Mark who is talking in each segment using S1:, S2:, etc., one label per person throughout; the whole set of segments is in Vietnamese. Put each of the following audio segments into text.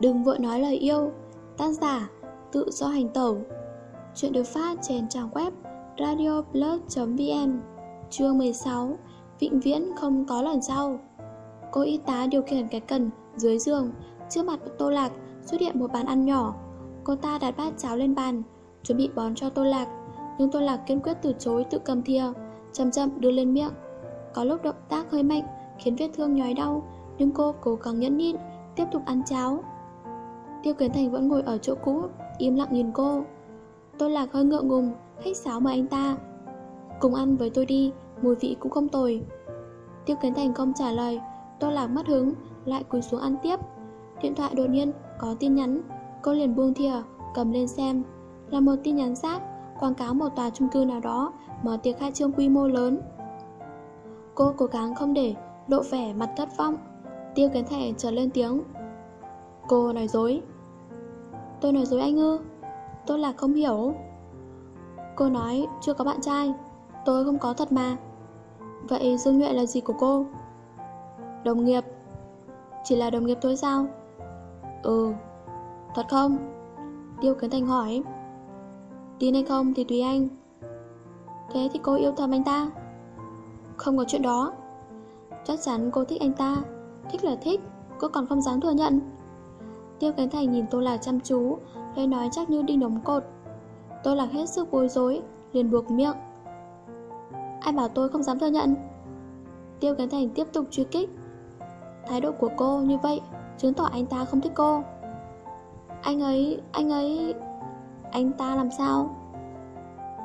S1: Đừng vội nói lời yêu. Tác giả, Tự do hành tẩu. Chuyện được phát trên trang web radioplus.vn Chương 16 Vĩnh viễn không có lần sau. Cô y tá điều khiển cái cần dưới giường. Trước mặt Tô Lạc xuất hiện một bàn ăn nhỏ. Cô ta đặt bát cháo lên bàn, Chuẩn bị bón cho Tô Lạc. Nhưng Tô Lạc kiên quyết từ chối tự cầm thìa, Chậm chậm đưa lên miệng. Có lúc động tác hơi mạnh Khiến vết thương nhói đau, Nhưng cô cố gắng nhẫn nhịn, Tiếp tục ăn cháo. Tiêu Kiến Thành vẫn ngồi ở chỗ cũ, Im lặng nhìn cô. Tôi Lạc hơi ngượng ngùng, Khách sáo mời anh ta. Cùng ăn với tôi đi, Mùi vị cũng không tồi. Tiêu Kiến Thành không trả lời, Tôi Lạc mất hứng, Lại cúi xuống ăn tiếp. Điện thoại đột nhiên có tin nhắn. Cô liền buông thìa, Cầm lên xem. Là một tin nhắn rác Quảng cáo một tòa chung cư nào đó, Mở tiệc khai trương quy mô lớn. Cô cố gắng không để lộ vẻ mặt thất vọng. Tiêu Kiến Thành trở lên tiếng. Cô nói dối. Tôi nói dối anh ư? Tôi là không hiểu. Cô nói, chưa có bạn trai. Tôi không có thật mà. Vậy Dương Nhuệ là gì của cô? Đồng nghiệp. Chỉ là đồng nghiệp thôi sao? Ừ. Thật không? Tiêu Kiến Thành hỏi. Tin hay không thì tùy anh. Thế thì cô yêu thầm anh ta? Không có chuyện đó. Chắc chắn cô thích anh ta. Thích là thích, Cô còn không dám thừa nhận. Tiêu Kiến Thành nhìn Tô Lạc chăm chú Lời nói chắc như đi nóng cột. Tô Lạc hết sức bối rối liền buộc miệng. Ai bảo tôi không dám thừa nhận? Tiêu Kiến Thành tiếp tục truy kích. Thái độ của cô như vậy Chứng tỏ anh ta không thích cô. Anh ấy, anh ấy Anh ta làm sao?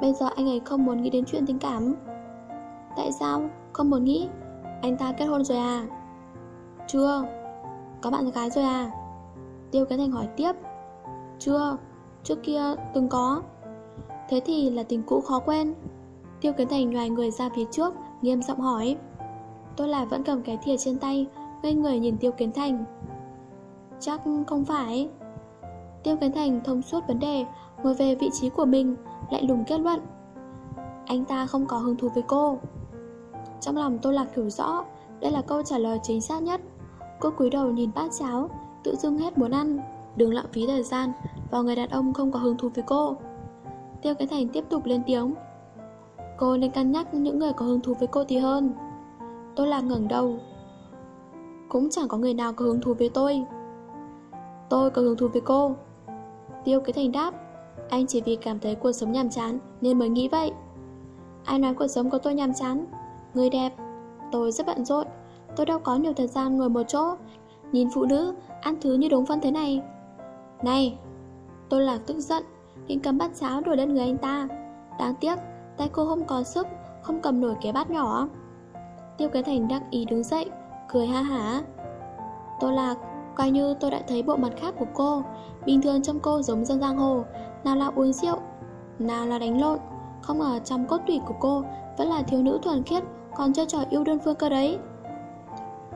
S1: Bây giờ anh ấy không muốn nghĩ đến chuyện tình cảm. Tại sao? Không muốn nghĩ. Anh ta kết hôn rồi à? Chưa. Có bạn gái rồi à? Tiêu Cái Thành hỏi tiếp. Chưa, trước kia từng có. Thế thì là tình cũ khó quen Tiêu Kiến Thành nhòi người ra phía trước Nghiêm giọng hỏi. Tôi là vẫn cầm cái thìa trên tay Ngây người nhìn Tiêu Kiến Thành. Chắc không phải. Tiêu Kiến Thành thông suốt vấn đề Ngồi về vị trí của mình Lại lùng kết luận. Anh ta không có hứng thú với cô. Trong lòng tôi lạc hiểu rõ Đây là câu trả lời chính xác nhất. Cô cúi đầu nhìn bát cháo Tự dưng hết muốn ăn. Đừng lãng phí thời gian, Vào người đàn ông không có hứng thú với cô. Tiêu Cái Thành tiếp tục lên tiếng. Cô nên cân nhắc những người có hứng thú với cô thì hơn. Tôi là ngẩng đầu. Cũng chẳng có người nào có hứng thú với tôi. Tôi có hứng thú với cô. Tiêu Cái Thành đáp. Anh chỉ vì cảm thấy cuộc sống nhàm chán Nên mới nghĩ vậy. Ai nói cuộc sống của tôi nhàm chán? Người đẹp. Tôi rất bận rộn. Tôi đâu có nhiều thời gian ngồi một chỗ. Nhìn phụ nữ ăn thứ như đống phân thế này. Này Tôi là tức giận Định cầm bát cháo đuổi lên người anh ta. Đáng tiếc tay cô không có sức Không cầm nổi cái bát nhỏ. Tiêu cái thành đắc ý đứng dậy Cười ha hả. Tôi là, Coi như tôi đã thấy bộ mặt khác của cô. Bình thường trong cô giống dân giang hồ Nào là uống rượu Nào là đánh lộn. Không ngờ trong cốt tủy của cô Vẫn là thiếu nữ thuần khiết Còn chơi trò yêu đơn phương cơ đấy.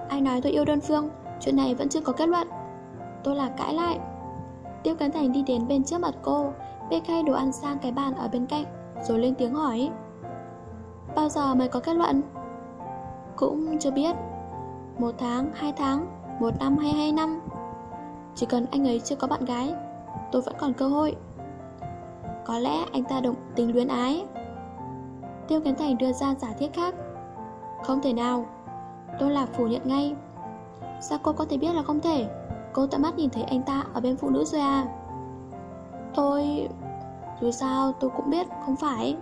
S1: Ai nói tôi yêu đơn phương Chuyện này vẫn chưa có kết luận. Tôi là cãi lại. Tiêu Cấn Thành đi đến bên trước mặt cô Bê khay đồ ăn sang cái bàn ở bên cạnh Rồi lên tiếng hỏi. Bao giờ mới có kết luận? Cũng chưa biết. Một tháng, hai tháng Một năm hay hai năm. Chỉ cần anh ấy chưa có bạn gái Tôi vẫn còn cơ hội. Có lẽ anh ta động tình luyến ái. Tiêu Kiến Thành đưa ra giả thiết khác. Không thể nào. Tôi là phủ nhận ngay. Sao cô có thể biết là không thể? Cô tận mắt nhìn thấy anh ta ở bên phụ nữ rồi à? Tôi... Dù sao tôi cũng biết không phải.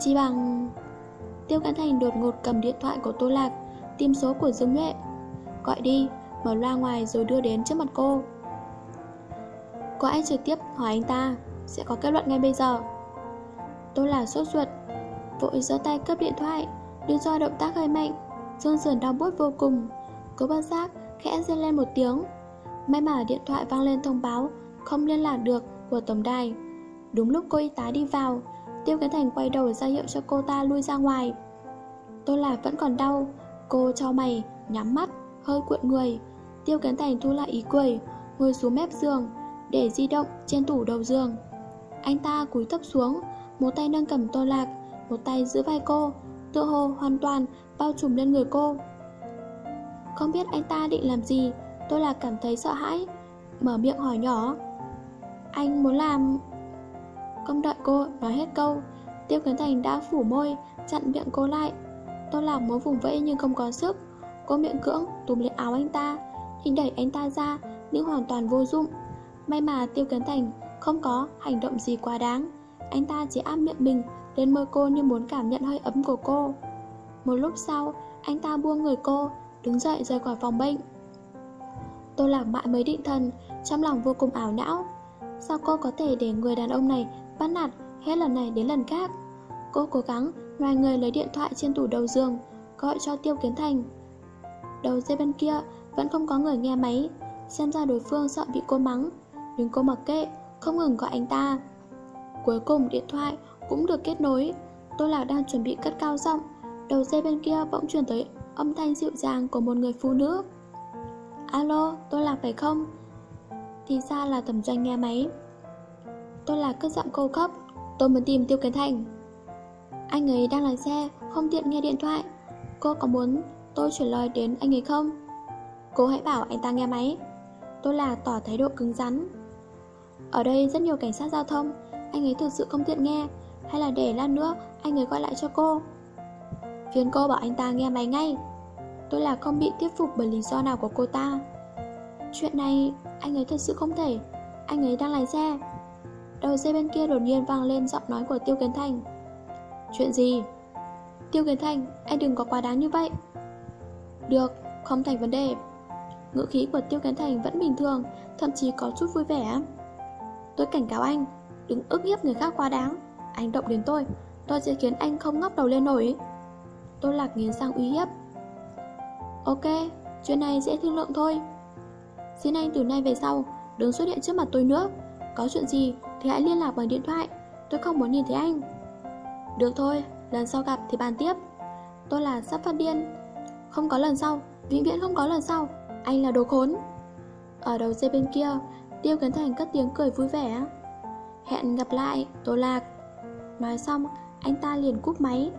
S1: Chỉ bằng... Tiêu Cán Thành đột ngột cầm điện thoại của Tô Lạc Tìm số của Dương Nhuệ Gọi đi, mở loa ngoài rồi đưa đến trước mặt cô. Cô ấy trực tiếp hỏi anh ta Sẽ có kết luận ngay bây giờ. Tôi là sốt ruột Vội giơ tay cướp điện thoại Đưa do động tác hơi mạnh Dương sườn đau bút vô cùng. Cố bất giác khẽ rên lên một tiếng. May mà điện thoại vang lên thông báo, Không liên lạc được của tổng đài. Đúng lúc cô y tá đi vào, Tiêu Kiến Thành quay đầu ra hiệu cho cô ta lui ra ngoài. Tôi là vẫn còn đau. Cô cho mày Nhắm mắt, Hơi cuộn người. Tiêu Kiến Thành thu lại ý cười, Ngồi xuống mép giường, Để di động trên tủ đầu giường. Anh ta cúi thấp xuống, Một tay nâng cầm tô lạc, Một tay giữ vai cô, Tựa hồ hoàn toàn bao trùm lên người cô không biết anh ta định làm gì, Tôi là cảm thấy sợ hãi, mở miệng hỏi nhỏ. Anh muốn làm... Không đợi cô nói hết câu, Tiêu Kiến Thành đã phủ môi, Chặn miệng cô lại. Tôi là muốn vùng vẫy nhưng không có sức. Cô miệng cưỡng, túm lấy áo anh ta, Định đẩy anh ta ra, Nhưng hoàn toàn vô dụng. May mà Tiêu Kiến Thành không có hành động gì quá đáng. Anh ta chỉ áp miệng mình Lên môi cô như muốn cảm nhận hơi ấm của cô. Một lúc sau, Anh ta buông người cô Đứng dậy rời khỏi phòng bệnh. Tôi Lạc mãi mới định thần, Trong lòng vô cùng ảo não. Sao cô có thể để người đàn ông này Bắt nạt hết lần này đến lần khác? Cô cố gắng loài người lấy điện thoại trên tủ đầu giường, Gọi cho Tiêu Kiến Thành. Đầu dây bên kia vẫn không có người nghe máy, Xem ra đối phương sợ bị cô mắng. Nhưng cô mặc kệ, Không ngừng gọi anh ta. Cuối cùng điện thoại cũng được kết nối. Tôi là đang chuẩn bị cất cao giọng, Đầu dây bên kia bỗng truyền tới âm thanh dịu dàng của một người phụ nữ. Alo, tôi Lạc phải không? Thì ra là thẩm doanh nghe máy. Tôi là cất giọng cô cấp Tôi muốn tìm Tiêu Kiến Thành. Anh ấy đang lái xe, không tiện nghe điện thoại. Cô có muốn tôi chuyển lời đến anh ấy không? Cô hãy bảo anh ta nghe máy. Tôi là tỏ thái độ cứng rắn. Ở đây rất nhiều cảnh sát giao thông Anh ấy thực sự không tiện nghe. Hay là để lát nữa anh ấy gọi lại cho cô phiền cô bảo anh ta nghe máy ngay. Tôi là không bị tiếp phục bởi lý do nào của cô ta. Chuyện này anh ấy thật sự không thể. Anh ấy đang lái xe. Đầu dây bên kia đột nhiên vang lên giọng nói của Tiêu Kiến Thành. Chuyện gì? Tiêu Kiến Thành, anh đừng có quá đáng như vậy. Được, không thành vấn đề. Ngữ khí của Tiêu Kiến Thành vẫn bình thường Thậm chí có chút vui vẻ. Tôi cảnh cáo anh Đừng ức hiếp người khác quá đáng. Anh động đến tôi Tôi sẽ khiến anh không ngóc đầu lên nổi. Tô Lạc nghiến sang uy hiếp. Ok, chuyện này dễ thương lượng thôi. Xin anh từ nay về sau Đừng xuất hiện trước mặt tôi nữa. Có chuyện gì thì hãy liên lạc bằng điện thoại. Tôi không muốn nhìn thấy anh. Được thôi, lần sau gặp thì bàn tiếp. Tôi là sắp phát điên. Không có lần sau, vĩnh viễn không có lần sau. Anh là đồ khốn. Ở đầu dây bên kia Tiêu Kiến Thành cất tiếng cười vui vẻ. Hẹn gặp lại, Tô Lạc. Nói xong, anh ta liền cúp máy.